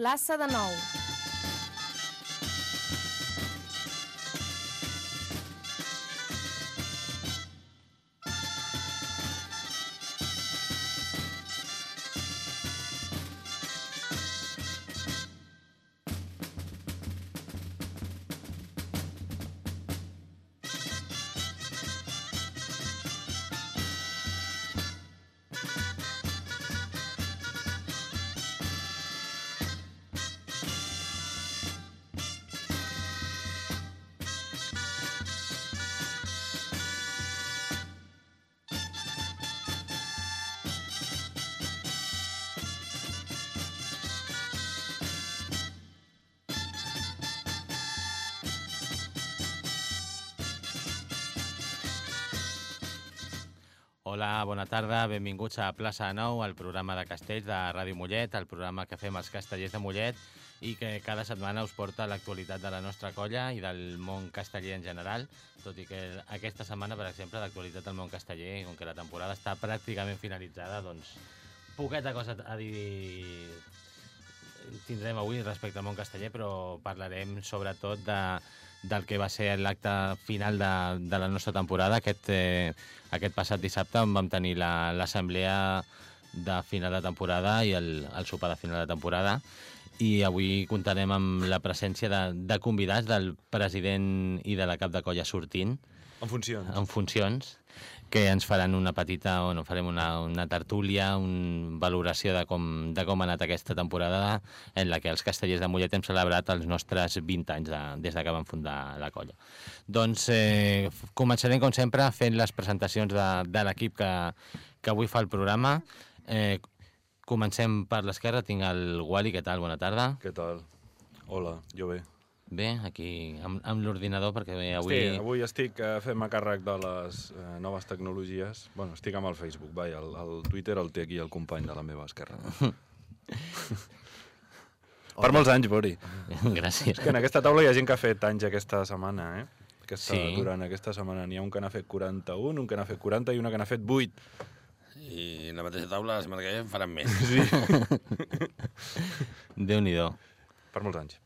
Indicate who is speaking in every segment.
Speaker 1: plaça de Nou.
Speaker 2: Hola, bona tarda, benvinguts a Plaça de Nou, el programa de castells de Ràdio Mollet, el programa que fem els castellers de Mollet i que cada setmana us porta l'actualitat de la nostra colla i del món casteller en general, tot i que aquesta setmana, per exemple, l'actualitat del món casteller, com que la temporada està pràcticament finalitzada, doncs poqueta cosa a dir tindrem avui respecte al món casteller, però parlarem sobretot de, del que va ser l'acte final de, de la nostra temporada. Aquest, eh, aquest passat dissabte on vam tenir la- l'assemblea de final de temporada i el, el sopar de final de temporada i avui comptarem amb la presència de, de convidats del president i de la cap de colla sortint
Speaker 3: En funcions.
Speaker 2: en funcions que ens faran una petita, o no, farem una, una tertúlia, una valoració de com, de com ha anat aquesta temporada en la que els castellers de Mollet hem celebrat els nostres 20 anys de, des de que vam fundar la colla. Doncs eh, començarem, com sempre, fent les presentacions de, de l'equip que, que avui fa el programa. Eh, comencem per l'esquerra, tinc el Wally, què tal? Bona tarda.
Speaker 3: Què tal? Hola, jo bé.
Speaker 2: Bé, aquí amb, amb l'ordinador, perquè bé,
Speaker 3: Avui,
Speaker 2: avui...
Speaker 3: estic, avui estic eh, fent-me càrrec de les eh, noves tecnologies. bueno, estic amb el Facebook, vai, el, el Twitter el té aquí el company de la meva esquerra. per molts anys, Bori.
Speaker 2: Gràcies.
Speaker 3: És que en aquesta taula hi ha gent que ha fet anys aquesta setmana, eh? Aquesta,
Speaker 2: Sí.
Speaker 3: Durant aquesta setmana n'hi ha un que n'ha fet 41, un que n'ha fet 40 i una que n'ha fet 8.
Speaker 4: I en la mateixa taula la setmana que ve en faran més.
Speaker 3: Sí.
Speaker 2: Déu-n'hi-do.
Speaker 3: per molts anys.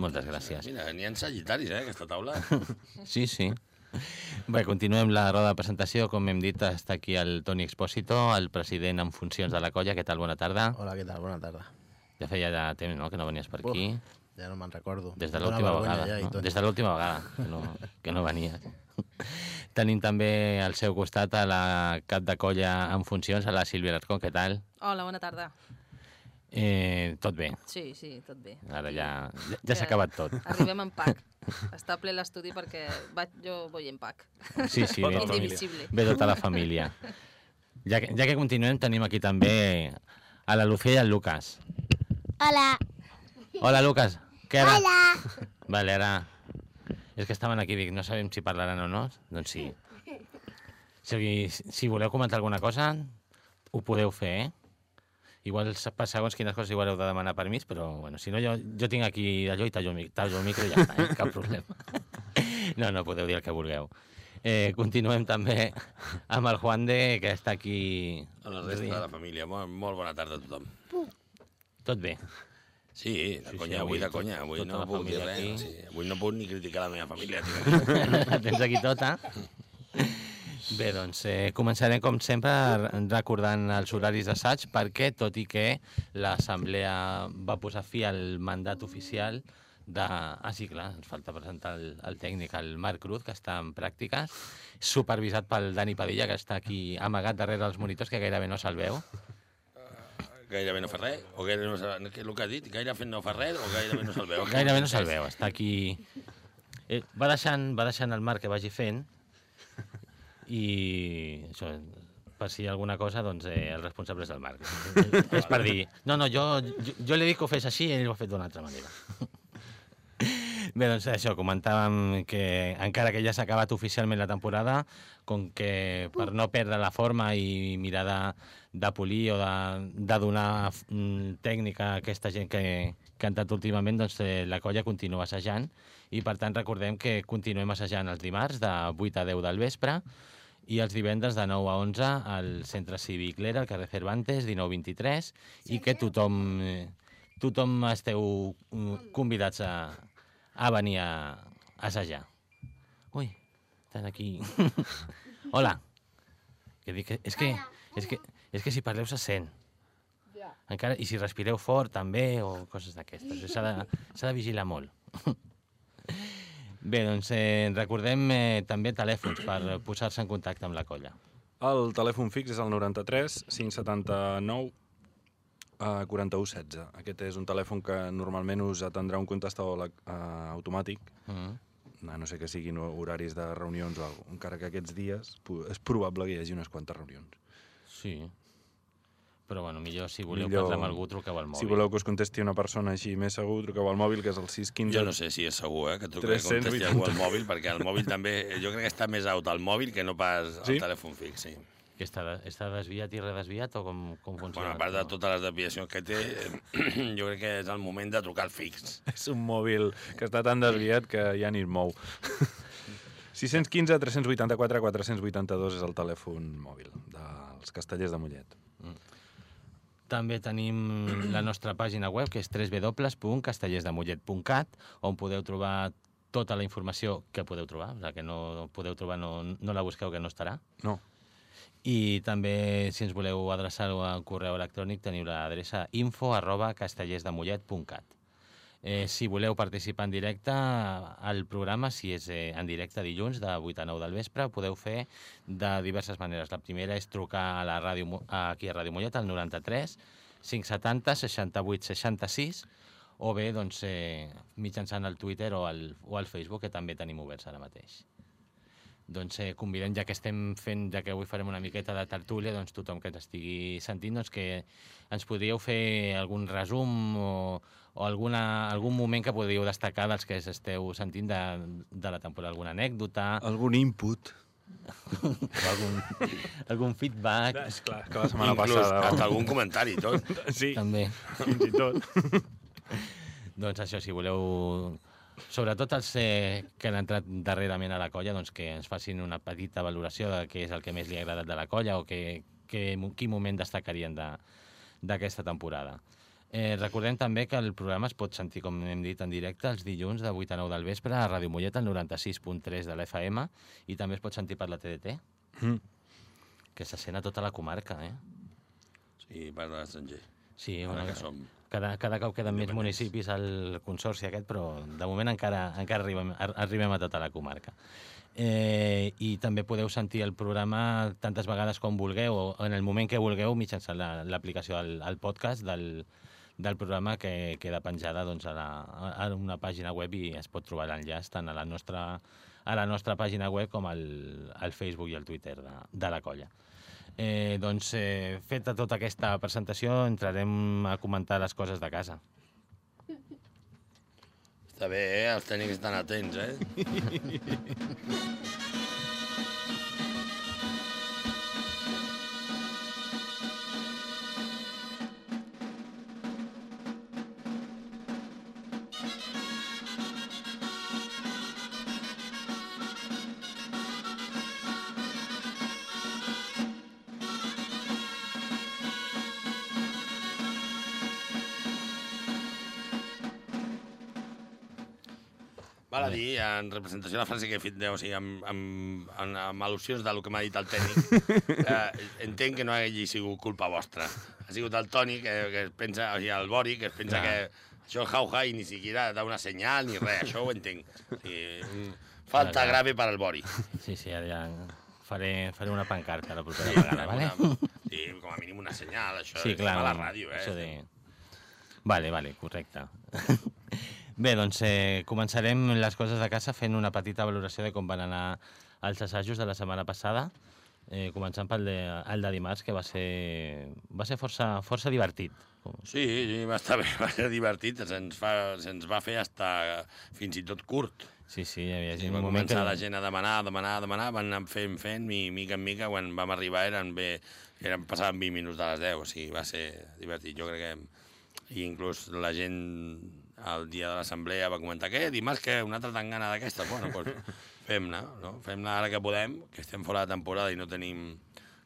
Speaker 2: Moltes gràcies.
Speaker 4: Mira, n'hi ha sagitaris, eh, aquesta taula.
Speaker 2: Sí, sí. Bé, continuem la roda de presentació. Com hem dit, està aquí el Toni Expósito, el president en funcions de la colla. Què tal? Bona tarda.
Speaker 5: Hola, què tal? Bona tarda.
Speaker 2: Ja feia ja temps, no?, que no venies per aquí.
Speaker 5: Ja no me'n recordo.
Speaker 2: Des de l'última vegada.
Speaker 5: Ja,
Speaker 2: no? Des de l'última vegada que no, que no venies. Tenim també al seu costat a la cap de colla en funcions, a la Sílvia Larcón. Què tal?
Speaker 1: Hola, bona tarda.
Speaker 2: Eh, tot bé.
Speaker 1: Sí, sí, tot bé.
Speaker 2: Ara ja, ja, ja s'ha acabat tot.
Speaker 1: Arribem en pack. Està ple l'estudi perquè vaig, jo vull en pack.
Speaker 2: Sí, sí, ve.
Speaker 1: Indivisible.
Speaker 2: ve tota la família. Ja que, ja que continuem, tenim aquí també a la Lucía i al Lucas.
Speaker 6: Hola.
Speaker 2: Hola, Lucas. Què ara?
Speaker 6: Hola.
Speaker 2: Vale, ara... És que estaven aquí, dic, no sabem si parlaran o no. Doncs sí. Si, si voleu comentar alguna cosa, ho podeu fer, eh? Igual per segons quines coses igual heu de demanar permís, però bueno, si no jo, jo tinc aquí allò i tallo tallo el micro i ja està, eh? cap problema. No, no, podeu dir el que vulgueu. Eh, continuem també amb el Juan de, que està aquí...
Speaker 4: A la resta de la família. Molt, molt bona tarda a tothom.
Speaker 2: Tot bé.
Speaker 4: Sí, de
Speaker 2: Sí, sí,
Speaker 4: conya,
Speaker 2: avui
Speaker 4: avui de
Speaker 2: tot-
Speaker 4: conya. Avui
Speaker 2: tota
Speaker 4: no puc dir res. Sí, avui no puc ni criticar la meva família. Tinc
Speaker 2: La tens aquí tota. Bé, doncs eh, començarem, com sempre, recordant els horaris d'assaig, perquè, tot i que l'Assemblea va posar fi al mandat oficial de... Ah, sí, clar, ens falta presentar el, el tècnic, el Marc Cruz, que està en pràctiques, supervisat pel Dani Padilla, que està aquí amagat darrere els monitors, que gairebé no se'l veu.
Speaker 4: Gairebé no fa res, o gairebé no fa... Què és el que ha dit? Gaire fent no fa res, o gairebé no se'l veu?
Speaker 2: Gairebé no se'l veu, està aquí... Eh, va, deixant, va deixant el Marc que vagi fent i això, per si hi ha alguna cosa, doncs eh, el responsable és el Marc. és per dir, no, no, jo, jo, jo li dic que ho fes així i ell ho ha fet d'una altra manera. Bé, doncs això, comentàvem que encara que ja s'ha acabat oficialment la temporada, com que per no perdre la forma i mirar de, de polir o de, de donar mm, tècnica a aquesta gent que, que ha entrat últimament, doncs eh, la colla continua assajant i per tant recordem que continuem assajant els dimarts de 8 a 10 del vespre i els divendres de 9 a 11 al Centre Cívic Lera, al carrer Cervantes, 1923, i que tothom, tothom esteu mm, convidats a, a venir a assajar. Ui, estan aquí. Hola. Que dic, que- és, que, és, que, és que si parleu se sent. Encara, I si respireu fort també, o coses d'aquestes. S'ha de, de vigilar molt. Bé, doncs eh, recordem eh, també telèfons per posar-se en contacte amb la colla.
Speaker 3: El telèfon fix és el 93 579 uh, 41 16. Aquest és un telèfon que normalment us atendrà un contestador uh, automàtic,
Speaker 2: Mm.
Speaker 3: a no sé que siguin horaris de reunions o alguna encara que aquests dies és probable que hi hagi unes quantes reunions.
Speaker 2: Sí. Però, bueno, millor si voleu
Speaker 3: Millor-
Speaker 2: parlar amb algú, truqueu al mòbil.
Speaker 3: Si voleu que us contesti una persona així més segur, truqueu al mòbil, que és el 615...
Speaker 4: Jo no sé si és segur, eh, que truqui
Speaker 3: 380.
Speaker 4: contesti algú al mòbil, perquè el mòbil també... Jo crec que està més out al mòbil que no pas
Speaker 3: Sí?
Speaker 4: al telèfon fix, sí.
Speaker 2: Que està, de- està desviat i redesviat o com, com funciona?
Speaker 4: Bueno, a part de totes les desviacions que té, jo crec que és el moment de trucar al fix.
Speaker 3: És un mòbil que està tan desviat que ja ni es mou. 615 384 482 és el telèfon mòbil dels castellers de Mollet.
Speaker 2: També tenim la nostra pàgina web, que és www.castellersdemollet.cat, on podeu trobar tota la informació que podeu trobar, la que no podeu trobar no, no la busqueu que no estarà.
Speaker 3: No,
Speaker 2: I també, si ens voleu adreçar al correu electrònic, teniu l'adreça info arroba castellersdemollet.cat. Eh, si voleu participar en directe al programa, si és eh, en directe dilluns de 8 a 9 del vespre, ho podeu fer de diverses maneres. La primera és trucar a la ràdio, aquí a Ràdio Mollet, al 93 570 68 66, o bé doncs, eh, mitjançant el Twitter o el, o el Facebook, que també tenim oberts ara mateix doncs eh, convidem, ja que estem fent, ja que avui farem una miqueta de tertúlia, doncs tothom que ens estigui sentint, doncs que ens podríeu fer algun resum o, o alguna, algun moment que podríeu destacar dels que esteu sentint de, de la temporada, alguna anècdota,
Speaker 3: algun input.
Speaker 2: algun, algun feedback,
Speaker 3: És clar, que la setmana
Speaker 4: Inclús
Speaker 3: passada...
Speaker 4: hasta algun comentari i tot.
Speaker 3: Sí,
Speaker 2: també.
Speaker 3: fins i tot.
Speaker 2: Doncs això, si voleu... Sobretot els eh, que han entrat darrerament a la colla, doncs que ens facin una petita valoració de què és el que més li ha agradat de la colla o que, que, quin moment destacarien de- d'aquesta temporada. Eh, recordem també que el programa es pot sentir, com hem dit, en directe els dilluns de 8 a 9 del vespre a Ràdio Mollet, al 96.3 de l'FM, i també es pot sentir per la TDT,
Speaker 3: Mm.
Speaker 2: que se sent a tota la comarca, eh?
Speaker 4: Sí, per l'estranger.
Speaker 2: Sí,
Speaker 4: Ara
Speaker 2: una,
Speaker 4: que som...
Speaker 2: cada, cada cop queden més municipis al consorci aquest, però de moment encara, encara arribem, ar- arribem a tota la comarca. Eh, I també podeu sentir el programa tantes vegades com vulgueu, o en el moment que vulgueu, mitjançant la- l'aplicació al, al podcast del, del programa que queda penjada doncs, a, la, a una pàgina web i es pot trobar l'enllaç tant a la nostra, a la nostra pàgina web com al, al Facebook i al Twitter de, de la colla. Eh, doncs, eh, feta tota aquesta presentació, entrarem a comentar les coses de casa.
Speaker 4: Està bé, eh? Els tècnics estan atents, eh? dir, en representació de la frase que he fet, o sigui, amb, amb, amb, amb al·lusions del que m'ha dit el tècnic, eh, entenc que no hagi sigut culpa vostra. Ha sigut el Toni, que, que es pensa, o sigui, el Bori, que es pensa
Speaker 2: Clar.
Speaker 4: que això jauja i ni siquiera da una senyal ni res, això ho entenc. O sigui, falta
Speaker 2: Clar, clar.
Speaker 4: grave per al Bori.
Speaker 2: Sí, sí, ara ja faré, faré una pancarta la propera vegada, vale?
Speaker 4: Una, sí, com a mínim una senyal, això
Speaker 2: Sí,
Speaker 4: és
Speaker 2: clar.
Speaker 4: a la ràdio, eh?
Speaker 2: Això de... Vale, vale, correcte. Bé, doncs eh, començarem les coses de casa fent una petita valoració de com van anar els assajos de la setmana passada, eh, començant pel de, el de dimarts, que va ser, va ser força, força divertit.
Speaker 4: Sí, sí, va estar bé, va ser divertit, se'ns se'ns va fer hasta fins i tot curt.
Speaker 2: Sí, sí, hi havia
Speaker 4: Sí,
Speaker 2: un
Speaker 4: va
Speaker 2: moment que...
Speaker 4: començar la gent a demanar, a demanar, a demanar, van anar fent, fent, mi, mica en mica, quan vam arribar eren bé, eren, passaven 20 minuts de les 10, o sigui, va ser divertit. Jo crec que... I inclús la gent el dia de l'assemblea va comentar què, dimarts que una altra tangana d'aquesta? Bueno, doncs fem-ne, no? Fem-ne ara que podem, que estem fora de temporada i no tenim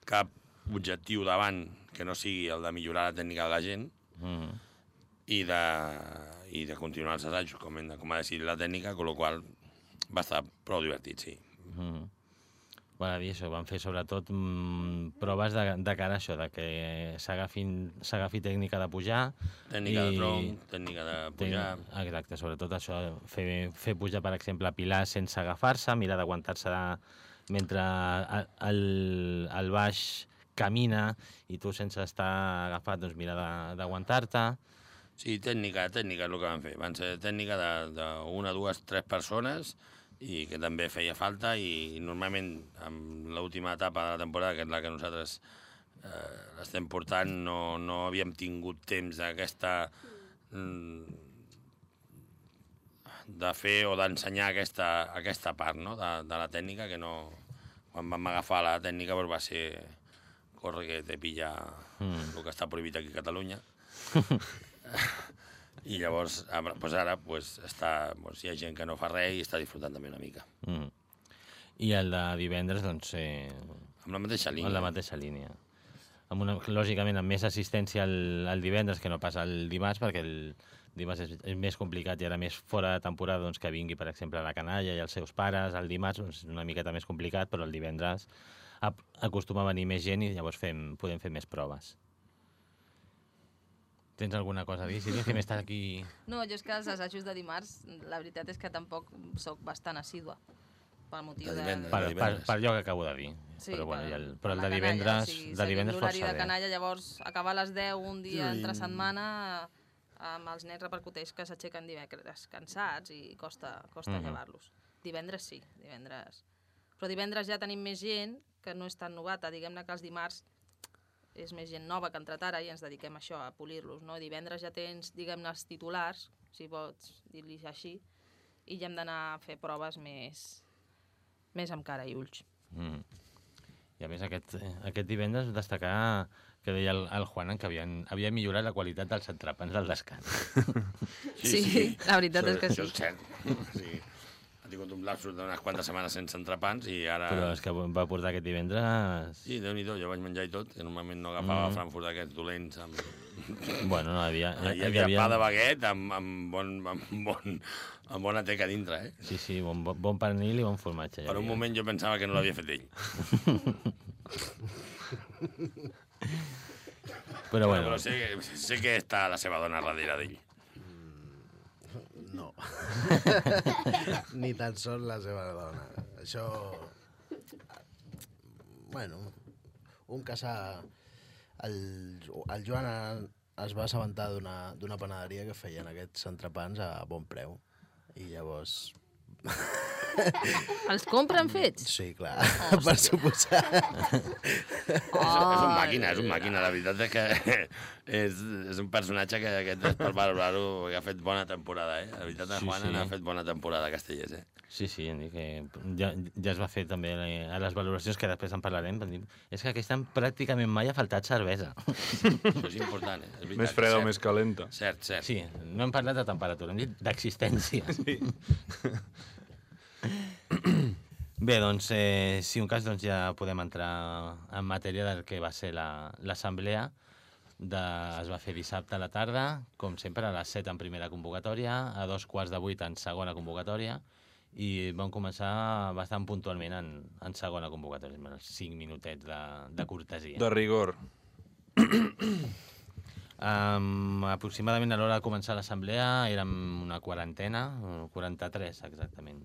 Speaker 4: cap objectiu davant que no sigui el de millorar la tècnica de la gent,
Speaker 2: Mm.
Speaker 4: i de, i de continuar els assajos, com, hem com ha decidit la tècnica, amb la qual va estar prou divertit, sí.
Speaker 2: Mm. A dir això, van fer sobretot mm, proves de, de cara a això, de que s'agafi tècnica de pujar.
Speaker 4: Tècnica
Speaker 2: i-
Speaker 4: de tronc, tècnica de pujar...
Speaker 2: Exacte, sobretot això, fer, fer pujar, per exemple, pilar sense agafar-se, mirar d'aguantar-se mentre el, el, baix camina i tu sense estar agafat, doncs mirar d'aguantar-te.
Speaker 4: Sí, tècnica, tècnica és el que van fer. Van ser tècnica de- d'una, dues, tres persones i que també feia falta i normalment amb l'última etapa de la temporada, que és la que nosaltres eh, l'estem portant, no, no havíem tingut temps d'aquesta mm, de fer o d'ensenyar aquesta, aquesta part no? de, de la tècnica que no... Quan vam agafar la tècnica doncs va ser corre que te pilla
Speaker 2: Mm.
Speaker 4: el que està prohibit aquí a Catalunya. I llavors, ara- pues ara pues, està, pues, hi ha gent que no fa res i està disfrutant també una mica.
Speaker 2: Mm. I el de divendres, doncs, eh,
Speaker 4: Amb la mateixa línia.
Speaker 2: en la mateixa línia. Amb una, lògicament, amb més assistència el, el divendres que no pas el dimarts, perquè el dimarts és, és més complicat i ara més fora de temporada doncs, que vingui, per exemple, la canalla i els seus pares. El dimarts doncs, és una miqueta més complicat, però el divendres acostuma a venir més gent i llavors fem, podem fer més proves. Tens alguna cosa a dir? Si que m'estàs aquí...
Speaker 1: No, jo és que els assajos de dimarts, la veritat és que tampoc sóc bastant assídua. Pel motiu
Speaker 4: De
Speaker 1: de...
Speaker 4: divendres.
Speaker 2: Per,
Speaker 4: de
Speaker 2: per,
Speaker 4: divendres.
Speaker 2: per allò que acabo de dir.
Speaker 1: Sí,
Speaker 2: però, bueno,
Speaker 1: per-
Speaker 2: i el, però el
Speaker 1: per
Speaker 2: de divendres,
Speaker 1: canalla, sigui,
Speaker 2: de divendres força
Speaker 1: de
Speaker 2: bé.
Speaker 1: canalla, llavors acabar a les 10 un dia
Speaker 4: Sí.
Speaker 1: entre setmana amb els nens repercuteix que s'aixequen dimecres cansats i costa, costa
Speaker 2: Mhm.
Speaker 1: llevar-los. Divendres sí, divendres. Però divendres ja tenim més gent que no és tan novata. Diguem-ne que els dimarts és més gent nova que ha entrat ara i ens dediquem a això, a polir-los. No? Divendres ja tens, diguem-ne, els titulars, si pots dir-li així, i ja hem d'anar a fer proves més, més amb cara i ulls.
Speaker 2: Mm. I a més, aquest, aquest divendres destacar que deia el, el Juanan que havien, havia millorat la qualitat dels entrepans del descans.
Speaker 1: Sí, sí, la veritat
Speaker 4: això,
Speaker 1: és que sí.
Speaker 4: cert. Sí. Ha tingut un lapsus d'unes quantes setmanes sense entrepans i ara...
Speaker 2: Però és que va portar aquest divendres...
Speaker 4: Sí, déu nhi jo vaig menjar i tot, que normalment no agafava
Speaker 2: Mm.
Speaker 4: Frankfurt d'aquests dolents amb...
Speaker 2: Bueno, no, havia...
Speaker 4: Hi havia pa de baguet amb, amb, bon, amb, bon, amb bona teca dintre, eh?
Speaker 2: Sí, sí, bon, bon- pernil i bon formatge.
Speaker 4: Per un
Speaker 2: havia.
Speaker 4: moment jo pensava que no l'havia fet ell.
Speaker 2: Però bueno,
Speaker 4: Però sé, que- sé que està la seva dona darrere d'ell.
Speaker 5: No. Ni tan sols la seva dona. Això... Bueno, un que s'ha... El, el Joan es va assabentar d'una panaderia que feien aquests entrepans a bon preu. I llavors...
Speaker 1: Els compren fets?
Speaker 5: Sí, clar, per suposar.
Speaker 4: És, és un màquina, és un màquina. La veritat és que és, és un personatge que aquest és per valorar-ho, que ha fet bona temporada, eh? La veritat,
Speaker 2: Sí,
Speaker 4: Juan
Speaker 2: sí.
Speaker 4: ha fet bona temporada a Castellers, eh?
Speaker 2: sí, sí, que ja, ja es va fer també a les valoracions, que després en parlarem. dir, És que aquest any pràcticament mai ha faltat cervesa.
Speaker 4: Això és important, eh? És veritat,
Speaker 3: Més freda o més calenta.
Speaker 4: Cert, cert.
Speaker 2: Sí, no hem parlat de temperatura, hem dit d'existència. Sí. Bé, doncs, eh, si un cas, doncs ja podem entrar en matèria del que va ser la- l'assemblea. De, es va fer dissabte a la tarda, com sempre, a les 7 en primera convocatòria, a dos quarts de 8 en segona convocatòria, i vam començar bastant puntualment en, en segona convocatòria, amb els 5 minutets de, de cortesia.
Speaker 3: De rigor.
Speaker 2: Um, aproximadament a l'hora de començar l'assemblea érem una quarantena, eh, 43 exactament.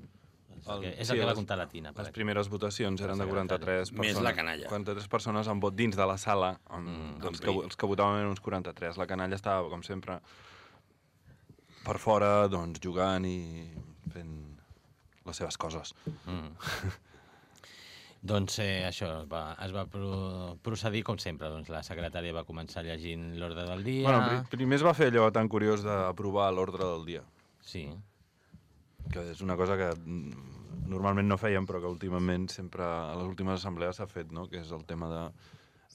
Speaker 2: És el,
Speaker 3: El-
Speaker 2: que, és
Speaker 3: sí,
Speaker 2: el que va comptar la Tina.
Speaker 3: Les
Speaker 2: aquí.
Speaker 3: primeres votacions eren de
Speaker 2: secretària.
Speaker 3: 43
Speaker 4: Més
Speaker 3: persones.
Speaker 4: la canalla.
Speaker 3: 43 persones amb vot dins de la sala, on,
Speaker 2: Mm,
Speaker 3: doncs, que, els que votaven eren uns 43. La canalla estava, com sempre, per fora, doncs, jugant i fent les seves coses.
Speaker 2: Mm. doncs eh, això, va, es va pro procedir com sempre. Doncs la secretària va començar llegint l'ordre del dia.
Speaker 3: Bueno, pri primer es va fer allò tan curiós d'aprovar l'ordre del dia,
Speaker 2: Sí,
Speaker 3: que és una cosa que mm, normalment no fèiem, però que últimament sempre a les últimes assemblees s'ha fet, no? que és el tema de...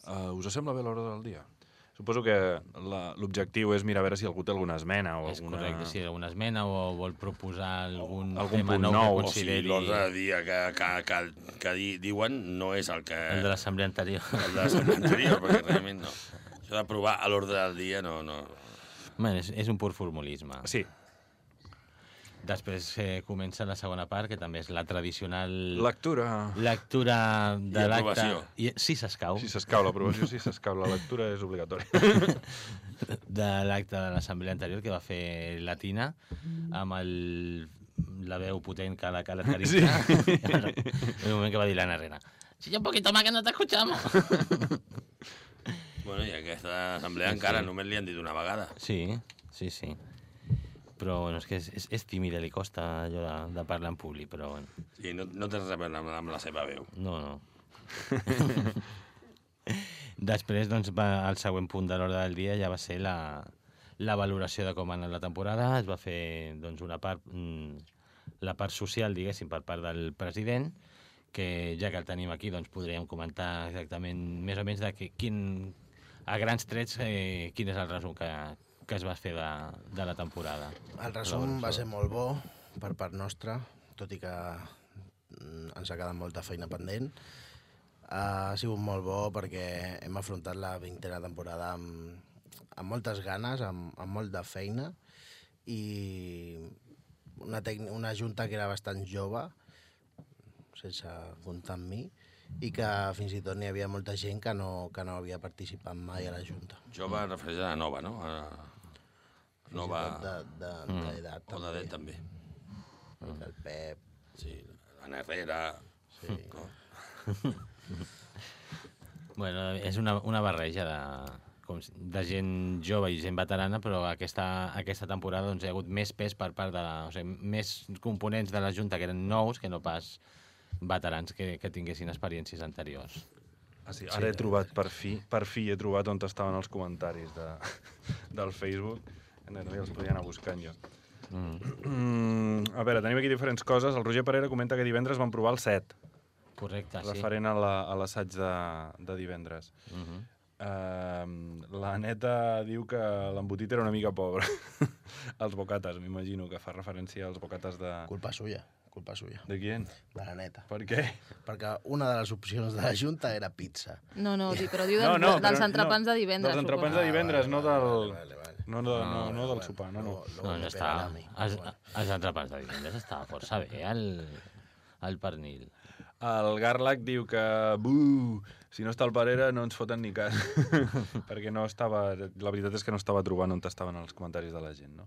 Speaker 3: Uh, us sembla bé l'ordre del dia? Suposo que l'objectiu és mirar a veure si algú té alguna esmena o
Speaker 2: és
Speaker 3: alguna...
Speaker 2: correcte. Si alguna esmena o vol proposar algun,
Speaker 3: algun
Speaker 2: tema nou,
Speaker 3: nou,
Speaker 2: que
Speaker 3: o
Speaker 4: O
Speaker 2: consideri
Speaker 4: l'ordre de dia que, que, que, que di, diuen no és el que...
Speaker 2: el de l'assemblea anterior.
Speaker 4: el de la setmana anterior, perquè realment no. Això d'aprovar a l'ordre del dia no, no,
Speaker 2: Bueno, és, és un pur formulisme.
Speaker 3: Sí,
Speaker 2: Després eh, comença la segona part, que també és la tradicional
Speaker 3: lectura...
Speaker 2: lectura de
Speaker 4: I
Speaker 2: l'acte.
Speaker 4: aprovació.
Speaker 2: I Sí s'escau.
Speaker 3: Si s'escau l'aprovació, si s'escau la lectura és obligatòria.
Speaker 2: de l'acte de l'assemblea anterior que va fer Latina amb el, la veu potent que la caracteritza. Sí. el moment que va dir l'Anna Herrera. Si un poquito más que no te escuchamos.
Speaker 4: Bueno, i aquesta assemblea
Speaker 2: Sí,
Speaker 4: encara
Speaker 2: sí.
Speaker 4: només li han dit una vegada.
Speaker 2: Sí, sí, sí. Però bueno, és que és, és, és tímida, li costa allò de, de parlar en públic, però bueno,
Speaker 4: Sí, no, no tens res a veure amb, amb la seva veu.
Speaker 2: no, no. Després, doncs, va, el següent punt de l'ordre del dia ja va ser la, la valoració de com ha anat la temporada. Es va fer doncs, una part, mm, la part social, diguéssim, per part del president, que ja que el tenim aquí, doncs podríem comentar exactament més o menys de que, quin, a grans trets eh, quin és el resum que, que es va fer de, de la temporada.
Speaker 5: El resum va ser molt bo per part nostra, tot i que mm, ens ha quedat molta feina pendent. Ha sigut molt bo perquè hem afrontat la vintena temporada amb, amb moltes ganes, amb, amb molt de feina i una, una junta que era bastant jove, sense comptar amb mi, i que fins i tot n'hi havia molta gent que no, que no havia participat mai a la junta.
Speaker 4: Jove refereix a nova, no? A...
Speaker 5: Fins i
Speaker 4: Nova...
Speaker 5: tot de- de- d'edat
Speaker 4: O d'edat també.
Speaker 5: El Pep,
Speaker 4: Sí, l'Anna Herrera...
Speaker 5: sí.
Speaker 2: Bueno, és una, una barreja de, com, de gent jove i gent veterana, però aquesta, aquesta temporada doncs, hi ha hagut més pes per part de... O sigui, més components de la Junta que eren nous que no pas veterans que, que tinguessin experiències anteriors.
Speaker 3: Ah, sí, ara he trobat, per fi, per fi he trobat on estaven els comentaris de, del Facebook. No, no, ja els podia anar buscant jo.
Speaker 2: Mm.
Speaker 3: Mm, a veure, tenim aquí diferents coses. El Roger Parera comenta que divendres van provar el 7,
Speaker 2: Correcte, sí.
Speaker 3: referent a la- a l'assaig de, de divendres.
Speaker 2: Uh -huh.
Speaker 3: Uh, la neta diu que l'embotit era una mica pobre. els bocates, m'imagino, que fa referència als bocates de...
Speaker 5: Culpa suya, culpa suya.
Speaker 3: De qui?
Speaker 5: De la neta.
Speaker 3: Per què?
Speaker 5: Perquè una de les opcions de la Junta era pizza.
Speaker 1: No, no, di- però diu
Speaker 3: No,
Speaker 1: dels,
Speaker 3: no,
Speaker 1: dels
Speaker 3: però
Speaker 1: entrepans
Speaker 3: no,
Speaker 1: de divendres.
Speaker 3: dels entrepans de divendres, no del...
Speaker 5: Vale, vale, vale.
Speaker 3: No, no, no, no, del sopar, no, no.
Speaker 2: No, no
Speaker 5: pegará
Speaker 2: està... Els, entrepans de divendres estava força bé, el, el pernil.
Speaker 3: El Garlac diu que, buh, si no està el Parera no ens foten ni cas. Perquè no estava... La veritat és que no estava trobant on estaven els comentaris de la gent, no?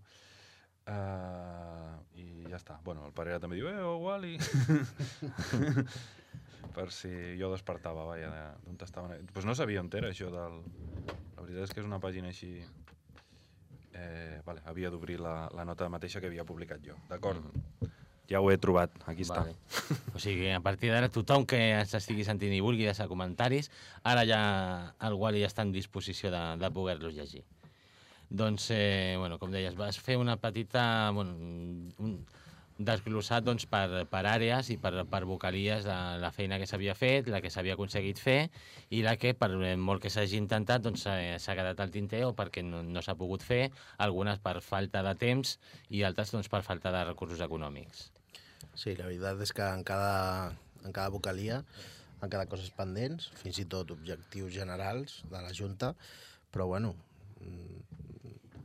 Speaker 3: Uh, I ja està. Bueno, el Parera també diu, eh, oh, Wally. per si jo despertava, vaja, d'on estaven... Doncs pues no sabia on era això del... La veritat és que és una pàgina així... Eh, vale, havia d'obrir la, la nota mateixa que havia publicat jo. D'acord? Ja ho he trobat, aquí està.
Speaker 2: Vale. O sigui, a partir d'ara, tothom que ens estigui sentint i vulgui deixar comentaris, ara ja el Wally ja està en disposició de, de poder-los llegir. Doncs, eh, bueno, com deies, vas fer una petita... Bueno, un, desglossat doncs, per, per àrees i per, per vocalies de la feina que s'havia fet, la que s'havia aconseguit fer i la que, per molt que s'hagi intentat, doncs, s'ha quedat al tinter o perquè no, no s'ha pogut fer, algunes per falta de temps i altres doncs, per falta de recursos econòmics.
Speaker 5: Sí, la veritat és que en cada, en cada vocalia han quedat coses pendents, fins i tot objectius generals de la Junta, però bueno,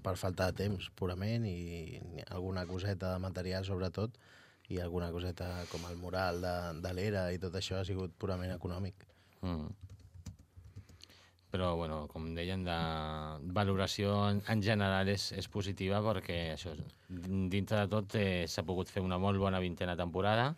Speaker 5: per falta de temps, purament, i alguna coseta de material, sobretot, i alguna coseta com el mural de, de l'era i tot això ha sigut purament econòmic.
Speaker 2: Mm. Però, bueno, com deien, de valoració en, en general és, és positiva perquè això, dintre de tot eh, s'ha pogut fer una molt bona vintena temporada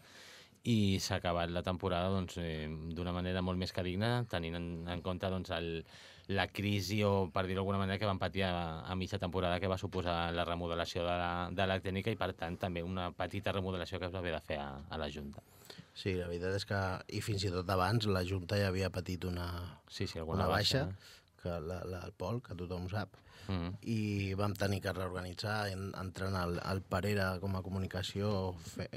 Speaker 2: i s'ha acabat la temporada doncs, eh, d'una manera molt més que digna, tenint en, en compte doncs, el, la crisi o, per dir-ho d'alguna manera, que van patir a, a mitja temporada que va suposar la remodelació de la, de la tècnica i, per tant, també una petita remodelació que es va haver de fer a, a la Junta.
Speaker 5: Sí, la veritat és que, i fins i tot abans, la Junta ja havia patit una,
Speaker 2: Sí, sí, alguna
Speaker 5: una baixa,
Speaker 2: baixa.
Speaker 5: que la, la, el Pol, que tothom ho sap,
Speaker 2: Mm.
Speaker 5: i vam tenir que reorganitzar, en, entrant al, al Parera com a comunicació, fe,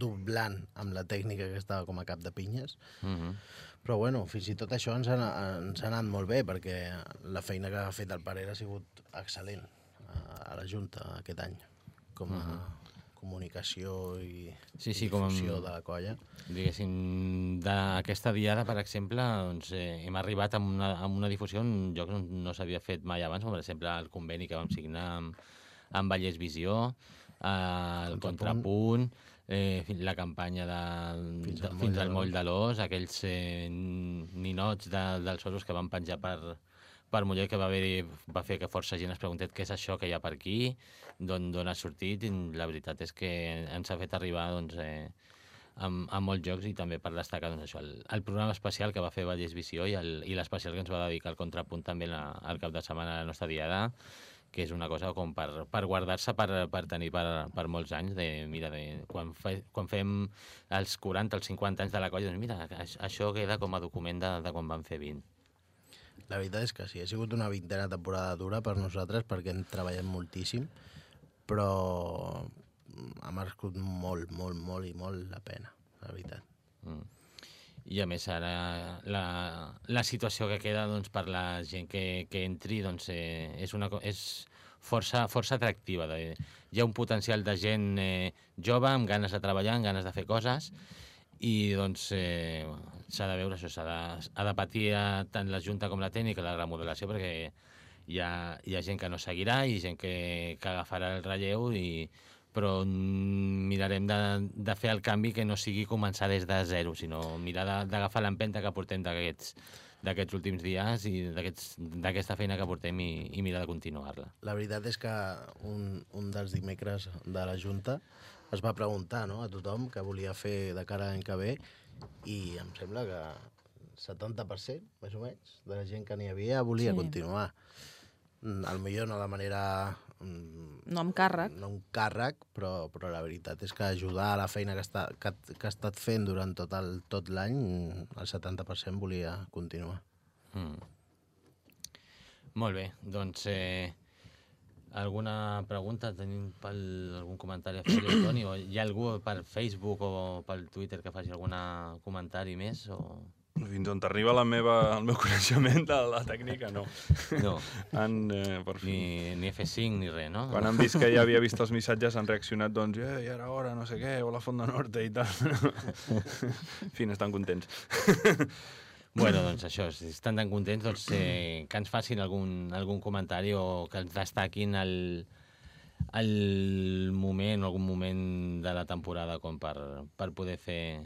Speaker 5: doblant amb la tècnica que estava com a cap de pinyes.
Speaker 2: Mm -hmm.
Speaker 5: Però bueno, fins i tot això ens ha, ens ha anat molt bé, perquè la feina que ha fet el Parera ha sigut excel·lent a, a la Junta aquest any, com a, comunicació i
Speaker 2: Sí, sí,
Speaker 5: i
Speaker 2: com-
Speaker 5: difusió de la colla.
Speaker 2: Diguéssim, d'aquesta diada, per exemple, doncs, eh, hem arribat amb una, amb una difusió en lloc on no s'havia fet mai abans, com per exemple el conveni que vam signar amb, amb Vallès Visió, eh, el
Speaker 5: Contrapunt.
Speaker 2: Contrapunt, eh, la campanya de,
Speaker 5: Fins
Speaker 2: de,
Speaker 5: al
Speaker 2: fins al Moll de l'Os, aquells eh, ninots de, dels osos que van penjar per, per Mollet, que va, haver, va fer que força gent es preguntés què és això que hi ha per aquí, d'on ha sortit, i la veritat és que ens ha fet arribar doncs, eh, amb, amb molts jocs i també per destacar doncs, això, el, el programa especial que va fer Vallès Visió i el- l'especial que ens va dedicar al contrapunt també la, al cap de setmana a la nostra diada, que és una cosa com per, per guardar-se per, per tenir per, per molts anys. De, mira, de, quan, fe, quan fem els 40, els 50 anys de la colla, doncs mira, aix- això queda com a document de, de quan van fer 20.
Speaker 5: La veritat és que sí, ha sigut una vintena temporada dura per nosaltres perquè hem treballat moltíssim, però ha marcat molt, molt, molt i molt la pena, la veritat.
Speaker 2: Mm. I a més ara la, la situació que queda doncs, per la gent que, que entri doncs, eh, és, una, és força, força atractiva. De, hi ha un potencial de gent eh, jove amb ganes de treballar, amb ganes de fer coses i doncs eh, s'ha de veure això, s'ha de, ha de patir tant la Junta com la tècnica la remodelació perquè hi ha, hi ha gent que no seguirà i gent que, que agafarà el relleu i, però mm, mirarem de, de fer el canvi que no sigui començar des de zero, sinó mirar de- d'agafar l'empenta que portem d'aquests d'aquests últims dies i d'aquests- d'aquesta feina que portem i, i mirar de continuar-la.
Speaker 5: La veritat és que un, un dels dimecres de la Junta es va preguntar no, a tothom què volia fer de cara a l'any que ve i em sembla que 70%, més o menys, de la gent que n'hi havia volia
Speaker 1: Sí.
Speaker 5: sí. continuar. Mm, Al millor no de manera... mm,
Speaker 1: No amb càrrec.
Speaker 5: no un càrrec, però, però la veritat és que ajudar a la feina que, està, que, que ha estat fent durant tot el- tot l'any, el 70% volia continuar.
Speaker 2: Mm. Molt bé, doncs eh, alguna pregunta tenim pel, algun comentari a fer Toni? O hi ha algú per Facebook o pel Twitter que faci algun comentari més? O...
Speaker 3: Fins on t'arriba la meva, el meu coneixement de la tècnica, no.
Speaker 2: No,
Speaker 3: Han, eh, per fi.
Speaker 2: ni, ni F5 ni res, no?
Speaker 3: Quan han vist que ja havia vist els missatges han reaccionat, doncs, eh, ja era hora, no sé què, o la Font de Norte i tal. en fi, estan contents.
Speaker 2: Bueno, doncs això, si estan tan contents, doncs eh, que ens facin algun, algun comentari o que ens destaquin el, el moment algun moment de la temporada com per, per poder fer,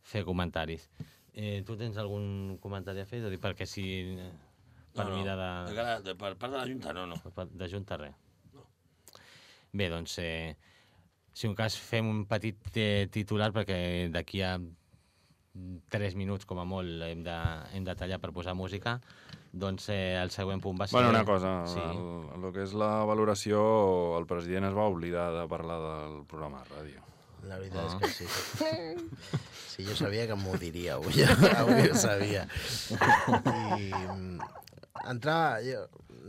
Speaker 2: fer comentaris. Eh, tu tens algun comentari a fer? És a dir, perquè si... Per
Speaker 4: no, no.
Speaker 2: mirar
Speaker 4: De,
Speaker 2: de,
Speaker 4: cara, de, per part de la Junta, no, no.
Speaker 2: per- de junta res. Bé, doncs, eh, si un cas fem un petit eh, titular perquè d'aquí a 3 minuts com a molt hem de, hem de tallar per posar música, doncs eh, el següent punt va ser...
Speaker 3: Bueno, una cosa,
Speaker 2: Sí.
Speaker 3: el, el que és la valoració, el president es va oblidar de parlar del programa de ràdio.
Speaker 5: La veritat
Speaker 2: Ah.
Speaker 5: és que sí. Sí, jo sabia que m'ho diria avui, avui ho sabia. I entrava, jo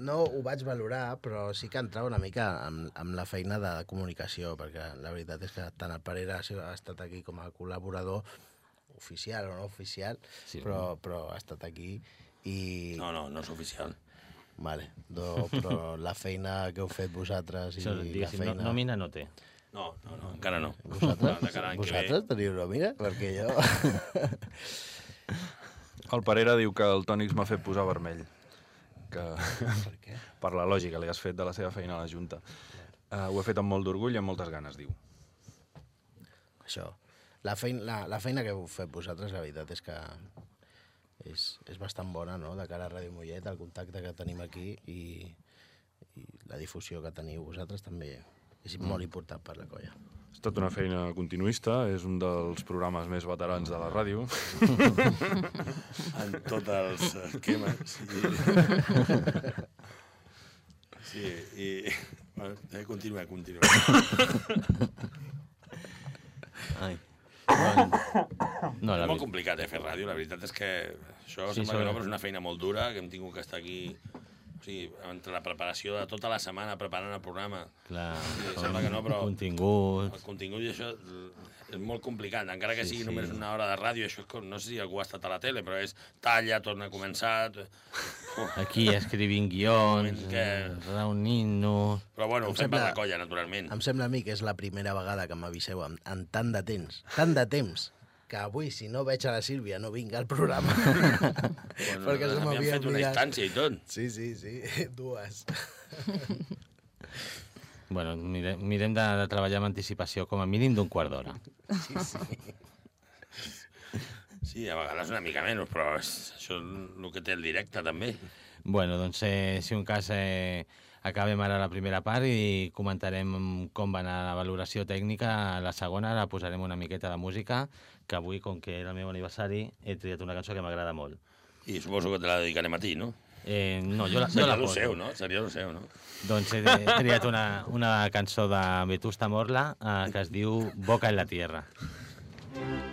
Speaker 5: no ho vaig valorar, però sí que entrava una mica amb, amb la feina de comunicació, perquè la veritat és que tant el Parera ha estat aquí com a col·laborador oficial o no oficial,
Speaker 2: Sí.
Speaker 5: però, però ha estat aquí i...
Speaker 4: No, no, no és oficial.
Speaker 5: Vale, do, però la feina que heu fet vosaltres i
Speaker 2: Això,
Speaker 5: la feina...
Speaker 2: no, nòmina no té.
Speaker 4: No, no, no, encara no.
Speaker 5: Vosaltres,
Speaker 4: De cara a l'any que ve.
Speaker 5: vosaltres teniu nòmina? Perquè jo...
Speaker 3: El Parera diu que el Tònix m'ha fet posar vermell. Que...
Speaker 5: per què?
Speaker 3: per la lògica li has fet de la seva feina a la Junta. Uh, ho he fet amb molt d'orgull i amb moltes ganes, diu.
Speaker 5: Això. La feina, la, la feina que heu fet vosaltres, la veritat és que és, és bastant bona, no?, de cara a Ràdio Mollet, el contacte que tenim aquí i, i la difusió que teniu vosaltres també és molt important per la colla.
Speaker 3: És tota una feina continuista, és un dels programes més veterans de la ràdio.
Speaker 4: En tots els esquemes. I... Sí, i... Bueno, eh, continua, continua.
Speaker 2: Ai. Doncs... No,
Speaker 4: és
Speaker 2: la
Speaker 4: molt complicat, eh, fer ràdio. La veritat és que això
Speaker 2: Sí,
Speaker 4: sembla
Speaker 2: sobre-
Speaker 4: que no, però és una feina molt dura, que hem tingut que estar aquí... Sigui, entre la preparació de tota la setmana preparant el programa,
Speaker 2: Clar,
Speaker 4: Sí, sembla que no, però-
Speaker 2: Contingut...
Speaker 4: el contingut i això és molt complicat, encara que
Speaker 2: Sí,
Speaker 4: sigui
Speaker 2: sí.
Speaker 4: només una hora de ràdio, això és com, no sé si algú ha estat a la tele, però és talla, torna a començar...
Speaker 2: Aquí escrivint guions,
Speaker 4: Que-
Speaker 2: reunint-nos...
Speaker 4: però bueno, ho
Speaker 5: Em
Speaker 4: fem per
Speaker 5: sembla-
Speaker 4: la colla, naturalment.
Speaker 5: Em sembla a mi que és la primera vegada que m'aviseu en, en tant de temps, tant de temps, que avui, si no veig a la Sílvia, no vinc al programa.
Speaker 4: Bueno,
Speaker 5: perquè se m'havia
Speaker 4: fet una instància i tot.
Speaker 5: Sí, sí, sí, dues.
Speaker 2: Bueno, mirem, mirem de, de treballar amb anticipació, com a mínim d'un quart d'hora.
Speaker 5: Sí, sí.
Speaker 4: Sí, a vegades una mica menys, però és, això és el que té el directe, també.
Speaker 2: Bueno, doncs, eh, si un cas, eh, acabem ara la primera part i comentarem com va anar la valoració tècnica. A la segona ara posarem una miqueta de música, que avui, com que era el meu aniversari, he triat una cançó que m'agrada molt.
Speaker 4: I suposo que te la dedicarem a ti, no?
Speaker 2: Eh, no, jo la, jo la poso.
Speaker 4: seu, no? Seria el seu, no?
Speaker 2: Doncs he, he triat una, una cançó de Vetusta Morla eh, que es diu Boca en la Tierra.
Speaker 6: Boca